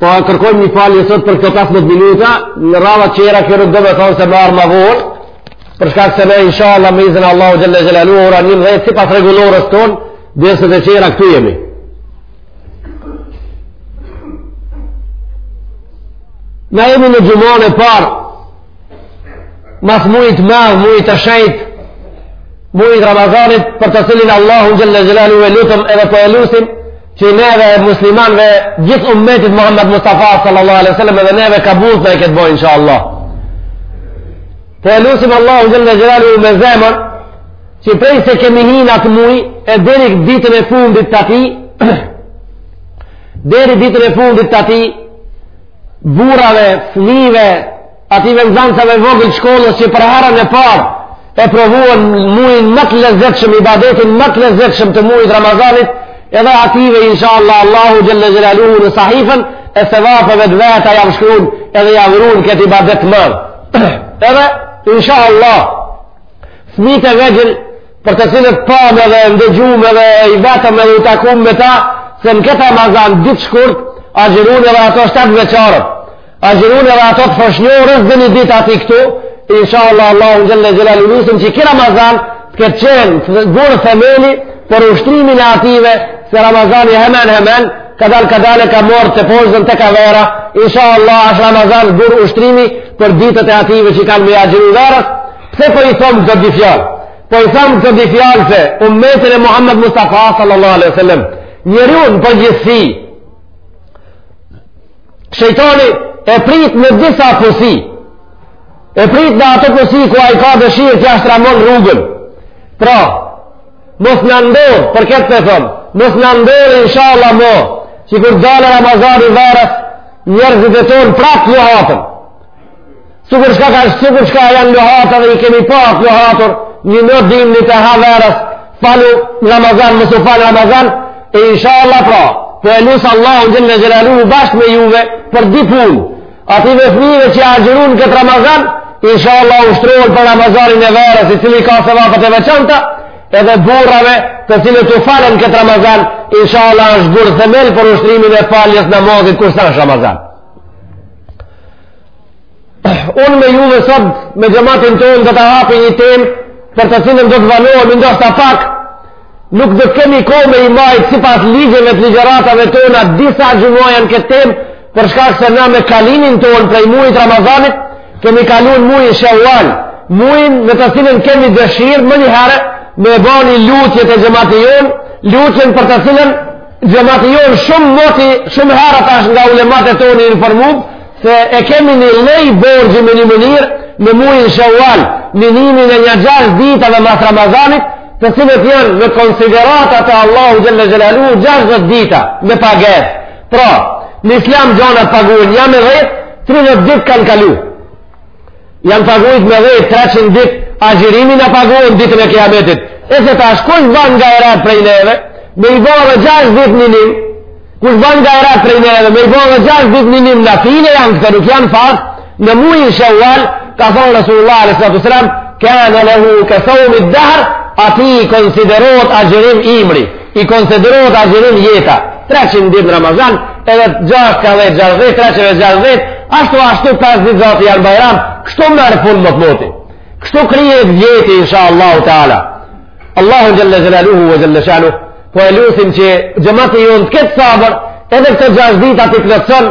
Po e kërkojmë një falje sot për këto 15 minuta, në radha tjera kjo nuk do me thonë se me ardhë ma vonë, për shkak se ne insha Allah me iznin e Allahut xhelle xhelaluhu, ora një dhe sipas rregullores tonë, dhe se të tjera këtu jemi. Na jemi në xhuman e parë, mas mujit madh, mujit të shenjt, mujit Ramazanit, për të cilin Allahun xhelle xhelaluhu e lutëm edhe po e lusim, që neve muslimanve gjithë ummetit Muhammed Mustafa sallallahu alaihi sallam edhe neve kabul na e ketë bo, insha Allah. Po e lusim Allahun xhelle xhelaluhu me zemër, që prej se kemi hi n'atë muj, e deri ditën e fundit të atij, deri ditën e fundit të atij, burrave, fëmijëve, atyve nxënësve vogël shkollës që për herën e parë e provuan muajin më të lezetshëm, ibadetin më të lezetshëm të muajit Ramazanit, edhe atyve inshallah Allahu xhelle xhelaluhu në sahifen e sevapeve të veta jau shkrun edhe jau run këtë ibadet madh, edhe inshallah fëmijët e vegjël për të cilët pamë dhe ndëgjumë dhe i vetëm edhe u takumë me ta, se në këtë Ramazan ditë shkurt, agjërun edhe ato shtatëvjeçarët, agjërun edhe ato të foshnjores ndonjë ditë aty këtu, insha Allah, Allahun xhelle xhelaluhu e lusim që ky Ramazan të ketë qenë gur themeli për ushtrimin e atyve, se Ramazani hemen hemen, kadal kadale ka morë tëpozën te ka vera, insha Allah, ashtë Ramazan gur ushtrimi për ditët e atyve që kanë me agjëru verës, Pse po i thom këto dy fjalë? Po i thom këto dy fjalë se ummetin e Muhammed Mustafa sallallahu alaihi wasallam, njeriun në përgjithësi. Shejtani e prit në disa pusi. E prit në ato pusi ku ai ka dëshirë t'ja shtremon rrugën. Pra, mos na ndodhë, për këtë po e thom, mos na ndodhë, inshallah, mo, që kur dalë Ramazani verës, njerëzit e tonë prapë luhaten. Sikur çka ka, sikur çka janë luhatë dhe i kemi pa të luhatur një në dimën një të verës falu Ramazan, mos u falu Ramazan e insha Allah pra po e lus Allahun xhelle xhelaluhu bashkë me juve për dy punë atyve fmive që agjërun këtë Ramazan insha Allah ushtrojnë për Ramazanin e verës i cili ka sevapet e veçanta edhe burrave të cilët u falën këtë Ramazan insha Allah është gur themel për ushtrimin e faljes namazit kur s'është Ramazan Unë me juve sot me xhematin tonë do ta hapi një temë për të cilën do të vonohemi ndoshta pak nuk do të kemi kohë me i majtë sipas ligjeve të ligjëratave tona disa xhumaja këtë temë për shkak se na me kalimin tonë prej mujit Ramazanit kemi kalun mujin Shawwal mujin në të cilin kemi dëshirë menjëherë me ba ni lutje te xhemati jonë lutjen për të cilën Xhemati jonë shumë moti, shumë herët asht nga ulematë tonë i informum, se e kemi një lloj borxhi me një mënyrë në mujin sheval, ninimin e nja 6 dita edhe mas Ramazanit, të cilat janë në konsideratë te Allahu xhele xhelaluhu 60 dita me pagesë. Pra, në islam gjonat paguhen nja me dhetë, 30 ditë kanë kalu. Janë pagujt me dhetë, 300 dit agjërimi na paguhen ditën e kiametit. E se tash kush ban gajret prej neve, me i ba edhe 6 dit ninim, kush ban gajret prej neve, me i ba edhe 6 dit ninim, nafile janë këta, nuk janë farz, në mujin sheval, ka thanë Rasulullah a.s. Kane lehu kesaumi dehr, atij i konsiderohet agjërim ymri. I konsiderohet agjërim jeta, 300 ditë në Ramazan, edhe 6 ka dhetë 60, 360, ashtu ashtu 5 ditë zati janë bajram, kështu merr fund motmoti. Kështu kryhet vjeti, insha Allahu Teala. Allahu xhele xhelaluhu ve xhele shanuhu, po e lusim që xhemati jonë të ketë sabër, edhe këto 6 dita t'i plotëson,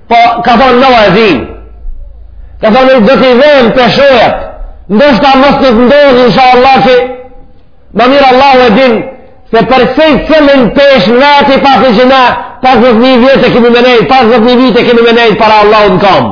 Po, ka thonë mevazin, ka thonë do t'i venë peshojat, ndoshta mos të ndodhë, insha Allah që, ma mirë Allahu e din, se për secilin peshë në veti pasi që na, pesëdhetë mijë vjet e kemi me nejt, pesëdhetë mijë vjet e kemi me nejt para Allahut në kamë.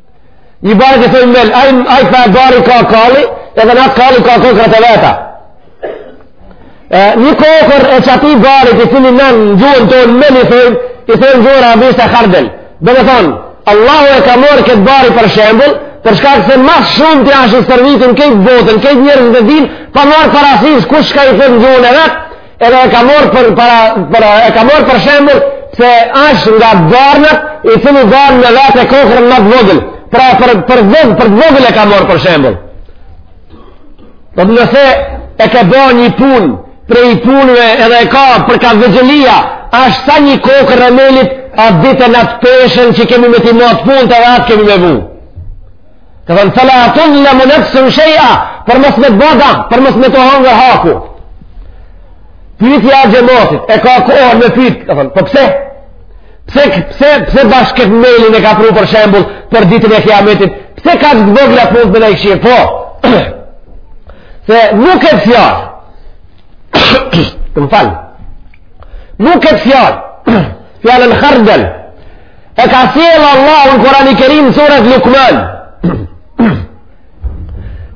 Një barit i thojnë mel, ai ai farë bari ka kalli, edhe në atë kalli ka kokrrat e veta. E, një kokërr e qatij bari i cili në në gjuhën tonë mel i thojnë, i thojnë n'gjuhën arabishte khardel. Domethonë, Allahu e ka marrë këtë bari për shembull, për shkak se ma s'shumti asht i servitun këtë botën, këta njerëzit e dinë, pa marrë parasysh kush çka i thotë n'gjuhën e vet, Edhe e ka marrë për, para, për, e ka marrë për shembull se asht nga barnat i cili ban në vete kokrrën ma të vogël. Pra për, për, për, për të vogël e ka marrë për shembull. Dhe po nëse e ka bo një punë, prej punëve edhe e ka për ka vogëlia, asht sa një kokërr e melit, atë ditë n'atë peshën që kemi me t'i mat punët edhe atë kemi me vu. Ka thënë fela tudhlemu nefsun shej'a, për mos me t'u bo dam, për mos me t'u hongër haku. Pyetja e xhamatit, e ka kohë me pyet, ka thënë, po pse? Pse pse pse bash këtë melin e ka pru për shembull për ditën e kiametit? Pse kaq të vogla punët me i kshyr? Po. Se nuk e fjalë. Të më falë. Nuk e fjalë. Fjalën khardel. E ka sjell Allahu në Kur'an i Kerim surat Luqman.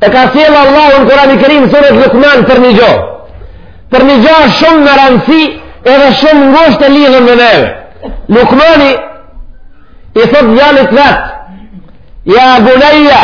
E ka sjell Allahu në Kur'an i Kerim surat Luqman për një gjë. Për një gjë shumë me rëndësi edhe shumë ngushtë e lidhur me neve. Luqmani i thot djalit vet: "Ja buneja,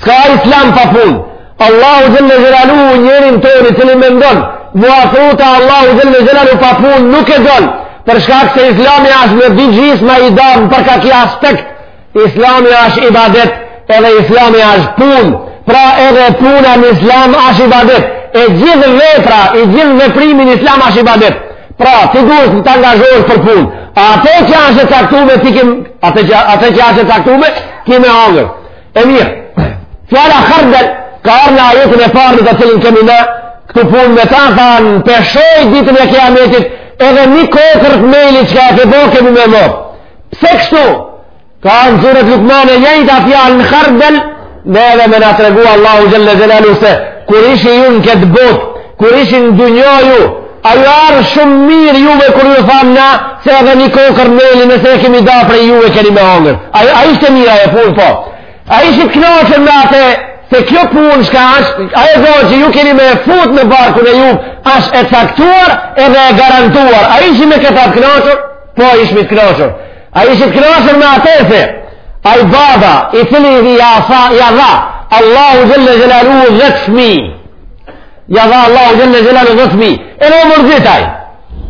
S'ka islam pa punë. Allahu Xhelle Xhelaluhu njerin tonë i cili mendon m'u afru te Allahu Xhelle Xhelaluhu pa punë nuk e don, për shkak se islami ashtë në dy gjysma i damë për ka ky aspekt, islami ashtë ibadet edhe islami ashtë punë, pra edhe puna në islam ashtë ibadet, e gjithë vepra, i gjithë veprimi n'islam ashtë ibadet, Pra, ti duhet të angazhohesh për punë. E atë që ashtë e caktume, ti ke me, atë që, atë që ashtë e caktume, ke me hangër. E mirë, fjala hardel, ka ardhë në ajetin e parë në të cilin kemi na këtu punë me ta, tha në peshojë ditën e kijametit, edhe një kokërr të melit çka e ke bo kemi me marrë. Pse kështu? Ka në suren Lukman e njëjta fjalë khardel, me edhe me na tregu Allahu xhelle xhelaluhu se, kur ishi ju në këtë botë, kur ishi në dunjo ju, a ju ardh shumë mirë juve kur ju thamë na, se edhe një kokërr meli nëse e kemi da prej juve keni me hongër. A, a ishte mirë ajo punë po? A ishi të knaqun me atë se kjo punë çka është, ajo që ju keni me fut në barkun e juj, është e caktuar edhe e garantuar. A ishi me këta të knaqur? Po ishim të knaqur. A ishi të kënaqur me atë se, ai baba, i cili i dhi, ja fa, ja dha, Allahu xhelle xhelaluhu dhetë fmi, ja dha Allahu xhelle xhelaluhu dhetë fmi, edhe mërzitej,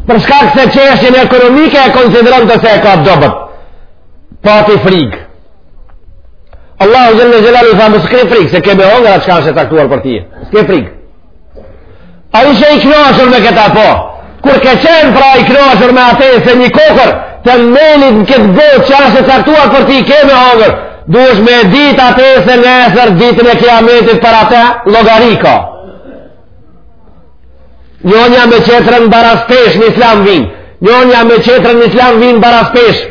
për shkak se çështjen ekonomike e konsideronte se e ka të dobët, pati frikë. Allahu xhelle xhelaluhu tha mos ke frikë, se ke me hongër, atë çka është e caktuar për ty, s'ke frikë. A ishe i knaqur me këta po? Kur ke qenë pra i knaqur me ate se një kokërr të melit në këtë botë që ashtë e caktuar për ty ke me hongër, duhesh me ditë ate se nesër ditën e kijametit për ate llogari ka. Njonja me qetrën baraspeshë në islam vinë, njonja me qetrën në islam vinë baraspeshë,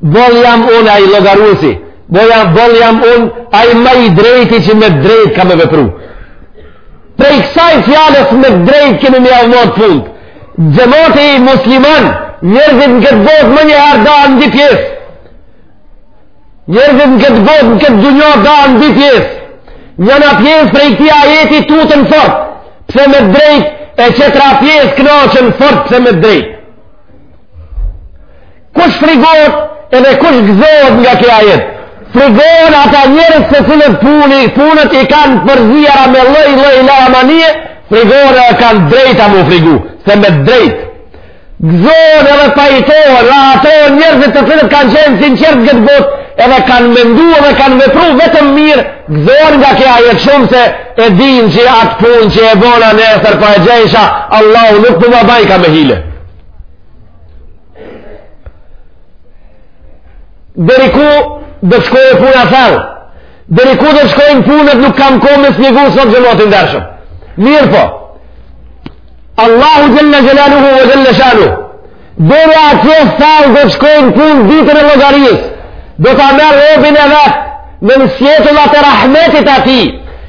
Boll jam unë ai llogaruesi, boll jam, boll jam unë ai ma i drejti që me drejt ka me vepru. Prej kësaj fjales me drejt kemi me jav mat punët. Xhemati musliman, njerëzit në këtë botë menjëherë dahen në di pjesë. Njerëzit në këtë botë në këtë dunjo dahen në di pjesë. Njëna pjesë prej këtij ajeti tuten fort, pse me drejt e qetra pjesë kënaqen fort pse me drejt. Kush frigohet edhe kush gëzohet nga kja jetë? Frigohen ata njerëz të cilët puni, punët i kanë të përziera me lloj-lloj laramanie, frigohen edhe kanë të drejtë m'u frigu, se me drejt. Gëzohen edhe pajtohen, rahatohen njerëzit të cilët kanë qenë të sinqertë n'këtë botë, edhe kanë mendu edhe kanë vepru vetëm mirë, gëzohen nga ky ajet shumë se e dinë që atë punë që e bona nesër prap po e gjejsha, Allahu nuk po ma bajka me hile. Deri ku do të shkojë puna thellë? Deri ku do të shkojnë punët nuk kam kohë me spjegu sot xhemat i ndershëm. Mirëpo Allahu xhel-le xhelaluhu ve xhel-le shanuhu. Deri atje thellë do të shkojnë punët ditën e llogarisë. Do ta merr robin e vet. Nën sjetullat e rahmetit të tij,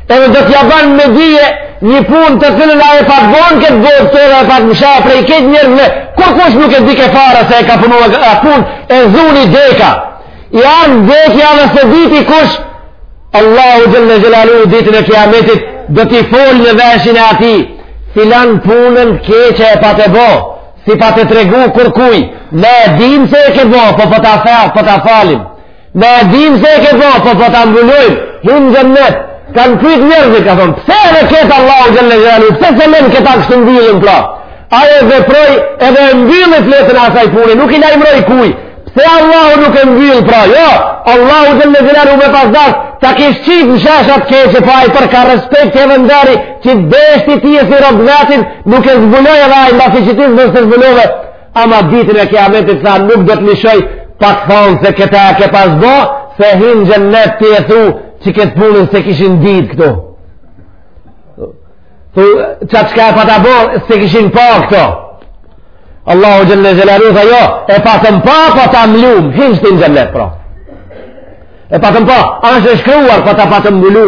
edhe do t'ja ban me dije një punë të cilën ai e pat bo n'këtë botë edhe e pat mshef prej krejt njerëzve kurkush nuk e dike fare se e ka punu atë punë e zuni deka i erdh dekja dhe s'e diti kush Allahu xhel-le xhelaluhu ditën e kiametit do t'i folë në veshin e atij filan punën e keqe e pate bo s'i pate tregu kurkuj ne e dim se e ke bo po po ta falim Ne e dim se e ke bo, po po ta mbulojmë, hin në xhennet, kanë pytë njerëzit, kanë thonë, pse edhe këtë Allahu xhel-le xhelaluhu, pse s'e menë këta kështë në villën, pra, aje dhe proj, edhe në villën e fletën asaj pune, nuk i lajmëroi kuj, pse Allahu nuk e mbyll, pra, jo, Allahu xhel-le xhelaluhu me pas dashë, ta kish qitë në shesh atë t'keqe, pa i përka respekt e vëndari, që deshti ti e si rob i veti, nuk e zbuloi edhe ai, masi që ti zbulove, Ama ditën e kiametit tha nuk do të lëshoj pa t'thonë se këtë e ke pas bo, se hin n'xhennet ti e thu që këtë punën s'e kishin ditë këta. Thu, qa çka e pata bo, s'e kishin pa këta. Allahu xhel-le xhelaluhu tha jo, e patëm pa, po ta mlumë, hin shtin xhennet, pra. E patëm pa, ashtë e shkruar, po ta patëm mlu.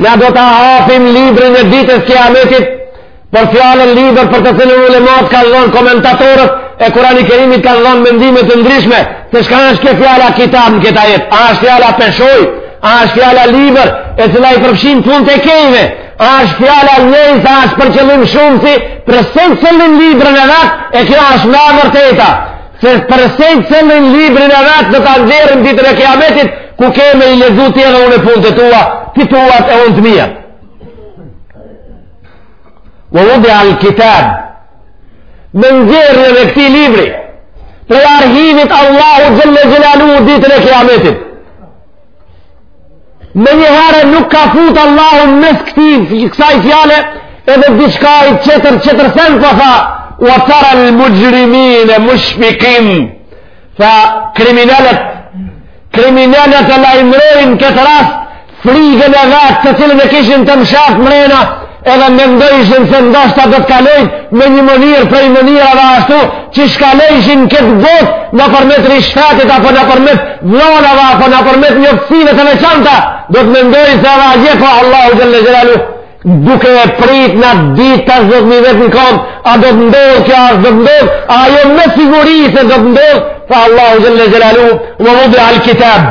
Na do ta hapim librin e ditës kiametit por fjalën libër për të cilën ulemat kanë dhënë komentatorët e Kurani Kerimit kanë dhënë mendime të ndryshme se çka është kjo fjala kitab në këtë ajet. A është fjala peshojë? A është fjala libër e cila i përfshin punët e krejtve? A është fjala njëjës, a është për qëllim shumësi për secilin librin e vet e kjo është ma e vërteta. Se për secilin librin e vet do ta nxjerr ditën e kiametit, ku kemi me i lexu ti edhe unë punët e tua, ti tuat e unë të mija. Ve vudial kitab, me nxjerrjen e këtij libri, prej arhivit Allahu xhel-le xhelaluhu ditën e kiametit, Menjëherë nuk ka fut Allahu në mes këtij kësaj fjale edhe diçka i tjetër tjetër sen po tha wa tara al mujrimin mushfiqin fa kriminelët kriminelët e lajmërojnë këtë rast frigën e vet të cilën e kishin të mshef mrena Edhe mendojshin se ndoshta do të kalojnë me një mënyrë prej mënyrave ashtu qysh kalojshin këtë botë nëpërmjet ryshfetit apo nëpërmjet vlonave apo nëpërmjet njoftësive të veçanta do të mendojnë se edhe atje po Allahu xhel-le xhelaluhu duke e prit një ditë 50.000 vjet në kom a do të ndodhë kjo a do të ndodhë a jo me siguri se do të ndodhë tha Allahu xhel-le xhelaluhu ve vudial kitab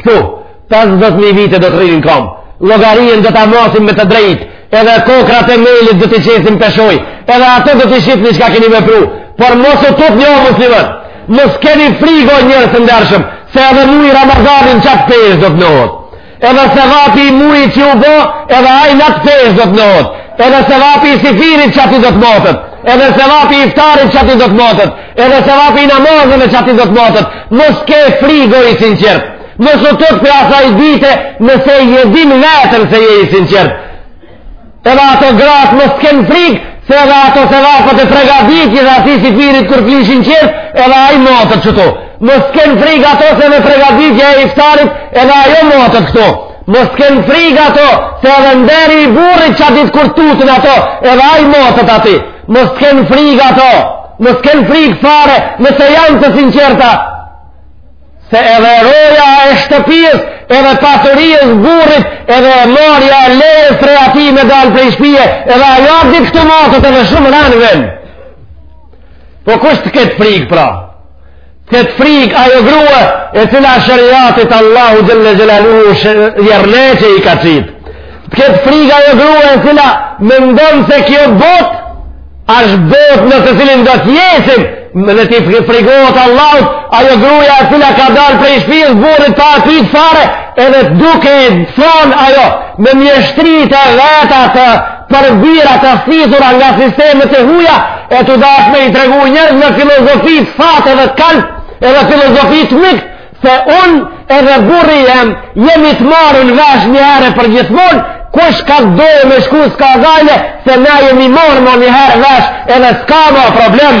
Këtu, 50.000 vite do të rrini n'kom. Llogarinë do ta masim me të drejtë, edhe kokrrat e melit do t'i qesim n'peshojë, edhe ato do t'i shihni çka keni vepru, por mos u tut një musliman, mos keni frigë o njerëz të ndershëm, se edhe muji Ramazanit n'qat peshë do të vnohet, edhe sevapi i mujit që u bo, edhe ai n'atë peshë do të vnohet, edhe sevapi i syfyrit qaty do të matet, edhe sevapi i iftarit qaty do të matet, Edhe sevapi i namazeve qaty do të matet, mos ke frigë o i sinqertë, mos u tut prej asaj dite nëse e din veten se je i sinqertë. Edhe ato gratë mos të kenë frigë, se edhe ato sevapet e pregatitjes atij syfyrit kur flishin tjerët, edhe ai matet këtu. Mos të kenë frigë ato se edhe pregatitja e iftarit, edhe ajo matet këtu. Mos të kenë frigë ato se edhe nderi i burrit qat ditë kur tuten ato, edhe ai matet aty. Mos të kenë frigë ato. Mos t'kenë frikë fare, nëse janë të sinqerta, se edhe roja e shtëpijës, edhe pasurijës burrit, edhe marrja e lejes prej atij me dalë prej shpije, edhe ajo ditë këtu matet edhe shumë randë vjen. Po kush të ketë frikë pra? Të ketë frikë ajo grua e cila sheriatit Allahut xhel-le xhelaluhu jërneqe i ka qitë. Të ketë frikë ajo grua e cila mendon se kjo botë, asht botë në të cilën do të jesim, le t'i frikohet Allahut, ajo grua e cila ka dalë prej shpijës, burrit pa e ditë fare, edhe duke thanë ajo, me mjeshtritë e veta të perfida të nxitura nga sistemet e huja, e tuj dasht me i tregu njerëzve filozofi të thatë edhe të kalbt, edhe filozofi të mykt, se unë edhe burri jem, jemi të marrun vesh njëherë përgjithmonë, kush kah të dojë me shku s'ka gajle, se na jemi marrë ma njëherë vesh, edhe s'ka ma problem.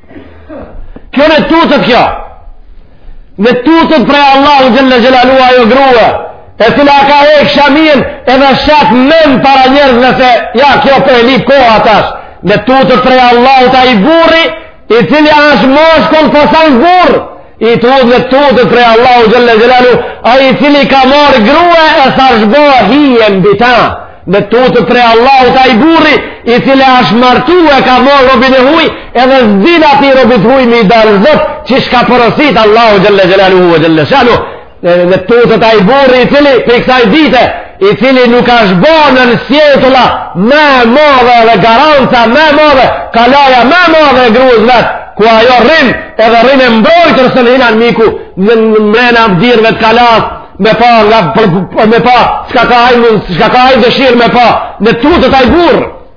Kjo le t'tutet kjo. Le t'tutet prej Allahut xhel-le xhelaluhu ajo grua e cila ka hek shaminë edhe shet men para njerëzve se ja kjo po e lyp koha tash. Le t'tutet prej Allahut ai burri i cili asht mashkull po s'asht burrë. I tutë, le t'tutet prej Allahut xhel-le xhelaluhu, ai i cili ka marrë grue e s'ash bo hije mbi ta, le t'tutet prej Allahut ai burri, i cili asht martu e ka marrë robin e huj, edhe s'din atij robit huj me i dalë zot, qysh ka porosit Allahu xhel-le xhelaluhu e xhel-le shanuhu, Dhe, dhe tutet ai burri i cili prej kësaj dite, i cili nuk ashtë bo nën sjetulla më e madhe edhe garanca më e madhe, kalaja më e madhe e grues vet, ku ajo rrin edhe rrin e mbrojtur se nuk hin anmiku në mrena dyrve të kalas me pa nga për, për, me pa shka ka ai shka ka ai dëshirë me pa le tutet ai burrë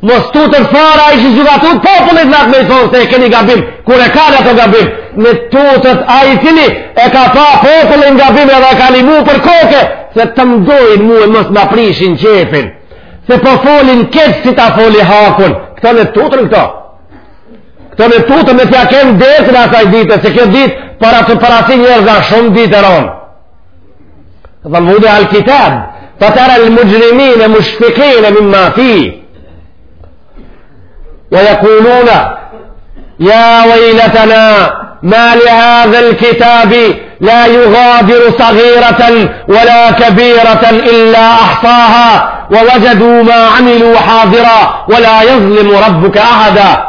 Me u tutën fare ai që s'ju ka tut popullit vet me i thonë se e keni gabim, kur e kanë ato gabim, me u tut ai i cili e ka pa popullin në gabim edhe ka nimu për koke, se të më dojnë mu e mos ma prishin qefin, se po folin keq si ta foli hakun, këta le tuten këta, këta le tuten me t'ia kenë dertin asaj dite, se kjo ditë para të farës së njerëzve shumë ditë e rondë. dhe më al kitab فترى المجرمين مشفقين مما فيه ويقولون يا ويلتنا ما لهذا الكتاب لا يغادر صغيرة ولا كبيرة إلا أحصاها ووجدوا ما عملوا حاضرا ولا يظلم ربك أحدا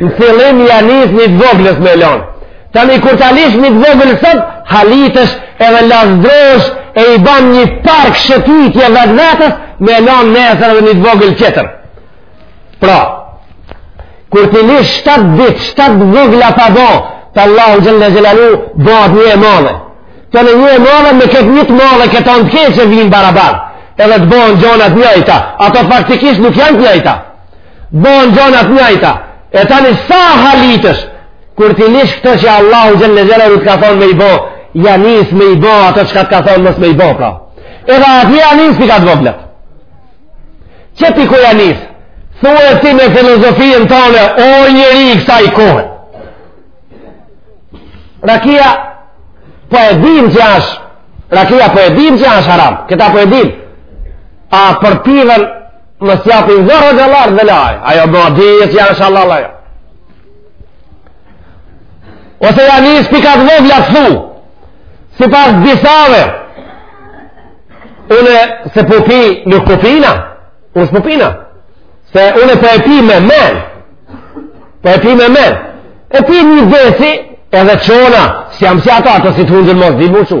Në fillim ja nis një të vogël s me lon. Tani kur ta lish një të vogël sot, halitesh edhe lazdrohesh e i ban një park shëtitje vetes me lon nesër edhe një të vogël tjetër. Pra, kur ti lish 7 dit, 7 të vogla pa bo, të Allahu Xhelle Xhelaluhu, bahet një e madhe. Tani një e madhe me këtë një të madhe këtë anë të keqe e vinë barabar. Edhe të bëhen gjona të njëjta, ato faktikisht nuk janë të njëjta. Bohen gjona të njajta, e tani sa halitesh, kur ti lish këto që Allahu xhelle xhelaluhu t'ka thonë me i bo, ja nisë me i bo, ato çka të ka thonë mos me i bo, pra. Edhe atë ja nis pi ka të voglat. Qe ti ku ja nisë? Thue ti me filozofinë tane, o njeri i kësaj kohe. Rakia, po e dim që ashë, rakia po e dim që ashë haram, këtë po e dim. A për pivën, Mos ja pi ezëra dhe lartë dhe lajë. Ajo më dhijë që janë shalë lajë. Ose ja nis pi ka t'vogla thu. Sipas disave. Une s'e pi në kupina. Unë së pupina. Se une për po e pi me men. Për po e pi me men. E pi një dhesi edhe çona. S'jam si ato ato si të hundin mos dhjë muqu.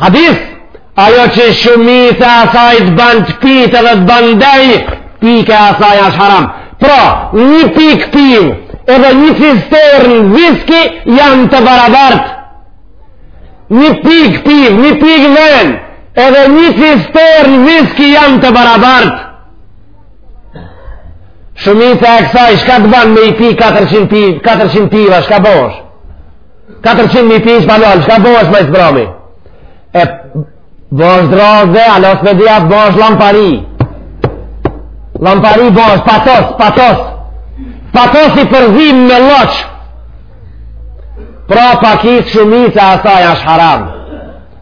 Hadith, ajo që shumica e asaj të ban të pitë edhe të ban dej, pika e asaj është haram. Pra, një pik pivë edhe një cisternë viski janë të barabartë. Një pik pivë, një pik venë, edhe një cisternë viski janë të barabartë. Shumica e asaj, shka të ban me i pi 400 piva, shka bohesh? 400 me i pi shpagnol, çka bëhesh ma s'mbrami? E bëhesh drogë, anash me dia bëhesh lampari. Lampari bëhesh patos, patos. Patos i përzim me lloç. Pra pakica shumica asaj është haram.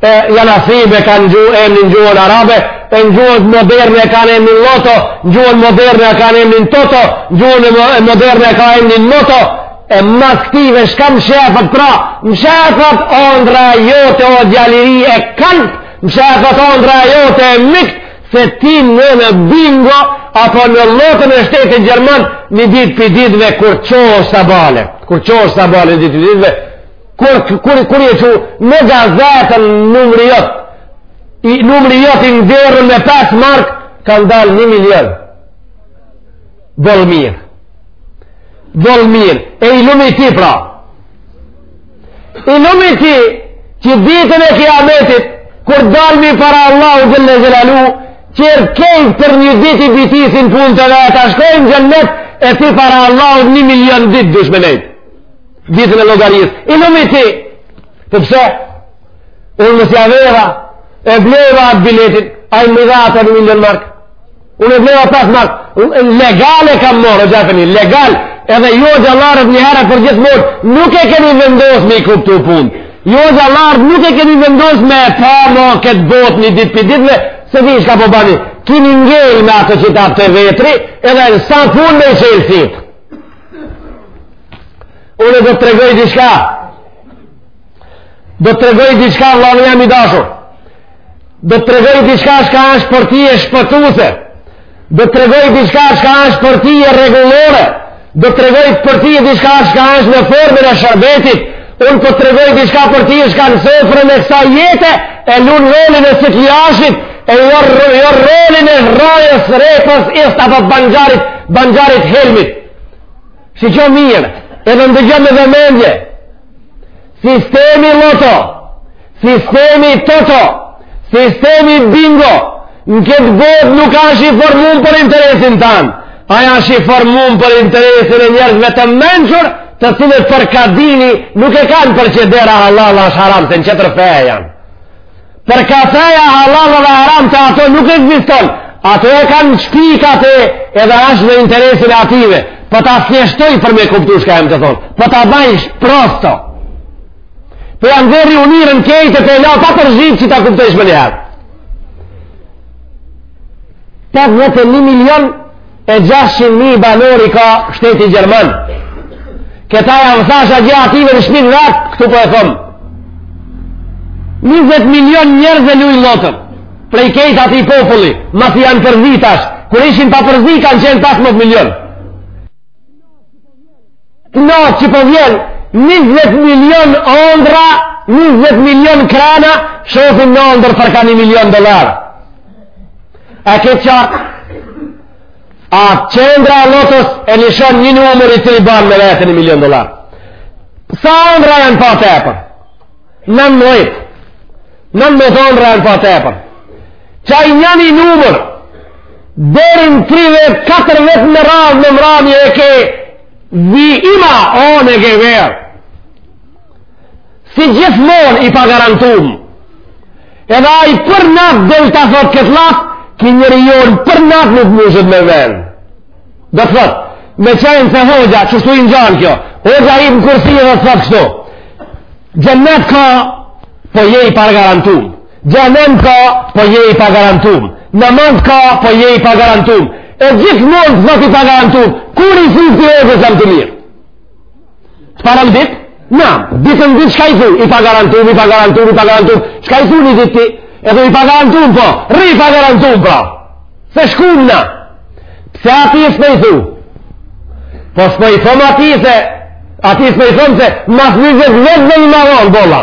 e janasib e kanë gju emnin n'gjuhën arabe, e në gjuhën moderne e kanë emnin loto, në gjuhën moderne e kanë emnin toto, në gjuhën moderne e kanë emnin moto, e mas këtyve çka mshefet pra, mshefet ondrra jote o djalë i ri e kanë, mshefet ondrra jote e mikt, se ti në në bingo, apo në loton e shtetit gjerman, një ditë për ditëve kur çohesh sabahle, kur çohesh sabahle një ditë për ditëve, Kur, kur, kur e çel gazetën numri jot, i numri jot i nxjerrun me 5 markë, ka dalë një milion. Dul mirë. Dul mirë. E i lumi ti pra. I lumi ti, që ditën e kiametit, kur dalmi para Allahut xhele xhelaluhu, njerëz krejt për një dit i bitisin punët e veta, shkojnë n'xhenet, e ti para Allahut një milion dit dush me nejtë. ditën e llogarisë. I lumi ti, po pse, unë s'ja vodha, e bleva atë biletin, ai më dha atë një milion markë. Unë e bleva pesë markë, legal e kam marrë hoxhë efeni, legal, edhe ju xhahilat një herë përgjithmonë, nuk e keni vendosë me i kuptu punët. Ju xhahilat nuk e keni vendosë me e pa në këtë botë një ditë për ditëve, se çka po bani, kini ngelë me ato të vjetrit, edhe në sa punë me i qelësitë. Unë do të tregoj diçka. Do të tregoj diçka vëllai jem i dashur. Do të tregoj diçka çka është për ty shpëtuese. Do të tregoj diçka çka është për ty rregullore. Do të tregoj për ty diçka çka është në formën e sherbetit. Unë po të tregoj diçka për ty çka në sofrën e kësaj jete e lun rolin e sytliashit e jo, jo rolin e rrepës, rrepës, apo panxharit, panxharit helmit. Shiqo mirë, edhe ndëgjo me vëmendje, sistemi loto, sistemi toto, sistemi bingo, Në këtë botë nuk ashtë i formun për interesin tand, aj ashtë i formun për interesin e njerëzve të mençur, të cilët për ka dini nuk e kanë për keder a halall ashtë haram, se në tjetër fe janë. Për ka feja halall dhe haram te ato nuk ekziston, ato e kanë shpikë atë edhe ashtë në interesin e atyve, po ta thjeshtoj për me kuptu çka dem të thonë, po ta baj prosto. Po ja nxjerri unë yndyrën krejt t'e la pa përzit që ta kuptojsh më njëherë. Tetëdhetë e një milion e 600.000 banorë ka shteti gjerman. Këta ja u thash dje atyve në shminë ratë, këtu po e thom. 20 milion njerëz e lujnë loton, prej krejt atij populli, masi janë përzi tash, kur ishin pa përzi kanë qenë 15 milion. Natë që po vjen 20 milion ondra, 20 milion krana, shofin në ondër për ka një milion dolarë. A ke qartë? A qendra e lotos e lëshon një numër i cili ban me vete një milion dolarë. Sa ondra janë pa tepër? Nanmdhetë, nanmdhetë ondra janë pa tepër, që i njën i numër, deri n'34 vetë në rrën në mërën e ke vi ima o në ke verë. Si gjithmonë i pagarantum, edhe ai për natë del ta thotë këtë llaf, ky njeri jonë për natë nuk mëshët me verë. Do të thotë, me qenë se hoxha, qështu i ngjan kjo, hoxha hyp në kursi dhe të thotë kështu. Xhenet ka, po je i pagarantum. Xhehnem ka, po je i pagarantum. Në mund ka, po je i pagarantum. E gjithmonë të thotë i pagarantum. Kur i si të e dhe të mirë? Të parën ditë? Na, ditën e dytë shka i thu, i pagarantum, i pagarantum, i pagarantum, shka i thu një ditë ti? Edhe i pagarantum, po, rri i pagarantum, pra. Se shkum na. Pse ati s'mun i thu? Po s'po i thom ati se, ati s'mun i thom se, mas njëzet vjet dhe një maron, bolla.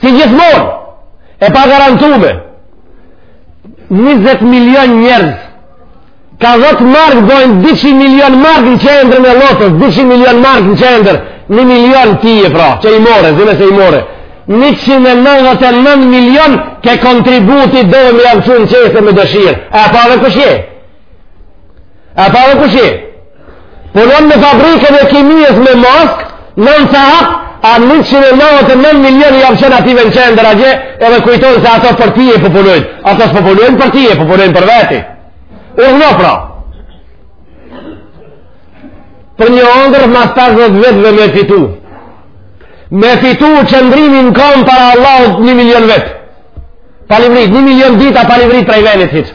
Si gjithmonë, e pagarantume, 20 milion njerëz, ka 10 markë bojnë 200 milion markë në qendrën e lotos, 200 milion markë në qendrë, 1 milion ti e pra, që e more, zëmë se e more, 199 milion ke kontribu ti dhe me ja çu n'qese me dëshirë, e pa dhe kush je, A pa dhe kush je? Punon në fabrikën e kimisë me maskë, nanë sahat, a 199 milion jau çon atyne në qendër atje, edhe kujtojnë se ata për ty po punojnë. Po ata s'po punojnë për ty, po punojnë për veti. Urdhno pra. Për një ondër, mas 50 vjetëve me fitu. Me fitu qëndrimin n'kom para Allahut një milion vjet. Pa livrit, një milion dita pa livrit prej venit hiç.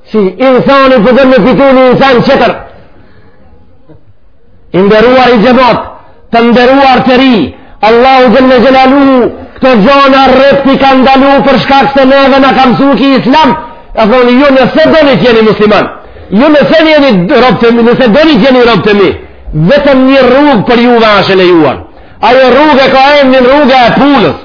Si insani po don me fitu një insan tjetër, i nderuari xhemat, të nderuar të rinj, Allahu xhel-le xhelaluhu, këto gjona rreptë i ka ndalu për shkak se neve na ka mësu ky islam, e thonë, ju nëse doni të jeni musliman, ju nëse një një rëpë të mi, nëse doni të jeni robt e mi, vetëm një rrugë për juve asht e lejuar. Ajo rrugë e ka emnin rruga e punës,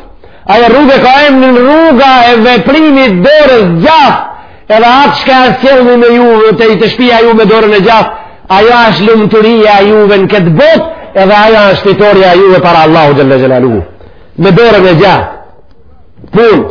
ajo rrugë e ka emnin rruga e veprimit dërës gjafë, Edhe atë çka e sjellni me juve te shpia ju me dorën e gjatë, ajo është lumëturia juve në këtë botë, edhe ajo është fitoria juve para Allahu Xhele Xhelaluhu. Me dorën e gjatë. Punë,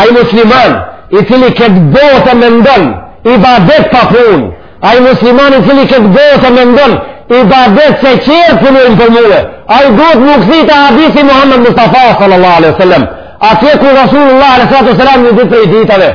ai musliman, i cili këtë botë e mendon, ibadet pa punë, ai musliman i cili këtë botë e mendon, ibadet se tjerët punojnë për mue, ai duhet me u kthy te hadisi Muhammed Mustafa sallallahu alaihi sallam, atje ku Rasulullah alaihi sallam një ditë prej ditave,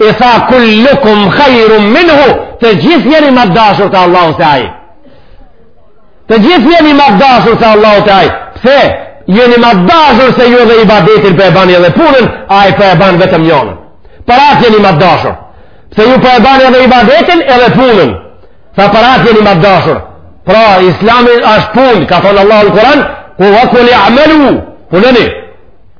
I tha kullukum khairum minhu, të gjithë jeni më të dashur te Allahu se ai. Të gjithë jeni më të dashur se Allahu te ai. Pse? Jeni më të dashur se ju dhe ibadetin po e bani edhe punën, ai po e ban vetëm njënën. Për ata jeni më të dashur. Se ju po e bani edhe ibadetin edhe punën. Tha për ata jeni më të dashur. Pra Islami është punë, ka thënë Allahu në Kur'an, "Wa qul i'malu", punoni.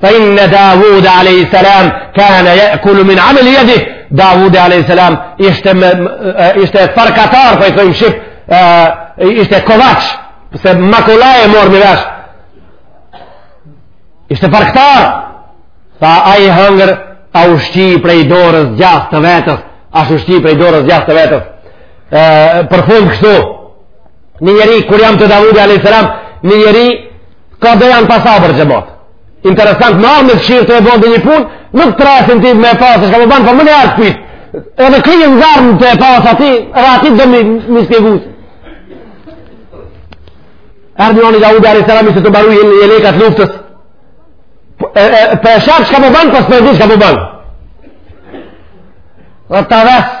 Fa inna Davud alayhi salam kana ya'kul min 'amal yadihi. Davud alayhi salam ishte ishte farkatar, po i thojmë shqip, ishte kovaç, pse maksullat e morën me vesh. Ishte farkatar. Tha ai hangër, asht ushqy prej dorës gjatë të vetes, asht ushqy prej dorës gjatë të vetes. Ë për fund kështu. Një njeri kur jam te Davud alayhi salam, një njeri Ka dhe janë pasabër që botë. Interesant, në armë të shirë të e bërë dhe një punë, nuk të rasin ti me e pasë, shka më banë, për po më në artë kujtë. Edhe kërë në zarmë të e pasë ati, ratit dhe më një spjegusë. Arë një anë i Gaudi Ari Sarami se të baru i e lekat luftës. Po, për e shakë shka më po banë, për po së përdi shka më banë. Dhe të vesë,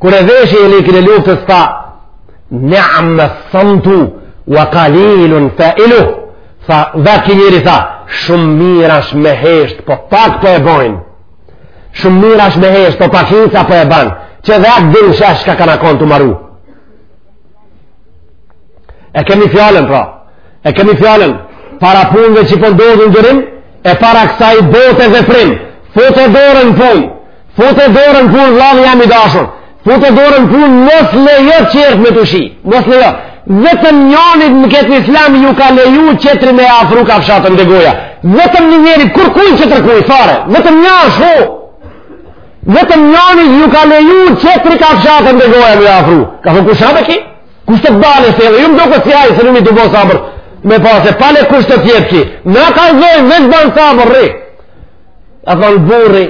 Kur e veshi jelekin e luftës tha, ni'ma samtu, wa kalilun fa'ilu, tha dhe ky njeri tha, shumë mirë është me heshtë, po pak po e bojnë, shumë mirë është me heshtë, po pak njerëz po e banë, qe dhe atëherë e di se çka ka kanë tu maru. E kemi fjalën, pra, e kemi fjalën, para punëve që po ndodhin durim, e para kësaj bote veprim, fute dorën n'punë, Fute dorën në punë, vëllai jem i dashur. Fute dorën në punë, mos lejo tjetri me t'ushqy. Mos lejo. Vetëm njëri në këtë islam ju ka leju tjetri me ia afru kafshatën te goja. Vetëm një njeri kur kuj që tërkuj fare. Vetëm një ashtu. Vetëm njëri ju ka leju tjetri kafshatën te goja me ia afru. Ka thonë kush asht ky? Kush pale se edhe ju më do këtë jaj se nëmi bo sabër me pa se pale kush të jetë ky. Na ka zojnë vetë ban sabër bre. Ka thonë burri,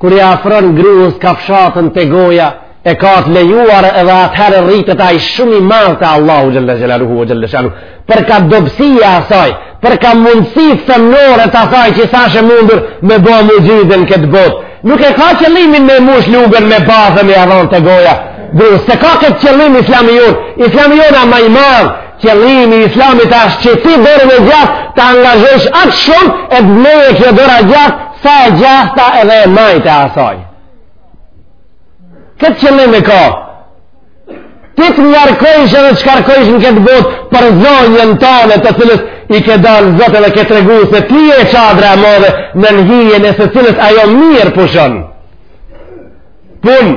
kur i afron grues kafshatën te goja, e ka të lejuar edhe atëherë rritet ai shumë i madh te Allahu xhel-le xhelaluhu ue xhel-le shanuhu. Për kah dobësia e asaj, për kah mundësitë femnore të asaj që s'ashtë e mundur me bo muxhize në këtë botë. Nuk e ka qëllimin me mush lugën me bathë e ia dhan te goja grues, s'e ka këtë qëllim islami jonë, islami jonë a ma i madh, Qëllimi i Islamit është që ti dorën e djathtë ta angazhosh aq shumë e të vlejë kjo dora e djathtë sa e djathta edhe e majta e asaj. Këtë qëllim e ka, ti të ngarkojsh edhe të shkarkojsh në këtë botë për zonjën tane të cilës i ke dalë zot edhe ke tregu se ti je çadra e madhe nën hijen e së cilës ajo mirë pushon. Punë.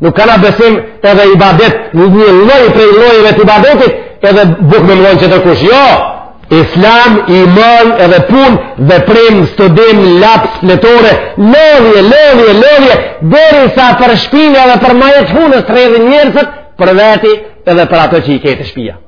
Nuk ka na besim edhe i badet, një një loj për i lojëve të i badetit, edhe bukë me m'dhon tjetërkush. Jo, islam, iman, edhe punë, veprim, studim, laps, fletore, lodhje, lodhje, lodhje, derisa prej shpine edhe prej maje t'hunës të rrjedhin njersët, për veti edhe për ato që i ke te shpia.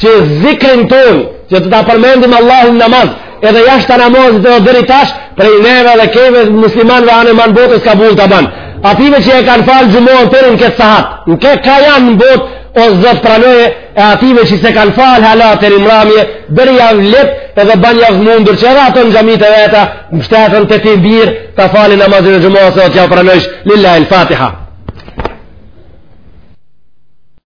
që zikrin tonë, që të ta përmendim Allahun në namaz, edhe jashtë namazit edhe deri tash, prej neve dhe keve muslimanëve anë e manë botës kabull ta banë. Atyve që e kanë falë xhumanë deri në këtë sahat, nga ka janë në botë, o Zot pranoje, e atyve që s'e kanë falë hala deri mramje, bërjav lehtë, edhe banjav mundur, që edhe ata në xhamitë e veta, në shtetet e tyre, ta falin namazin e xhumasë, o t'jav pranojsh, lil-lahil-fatiha.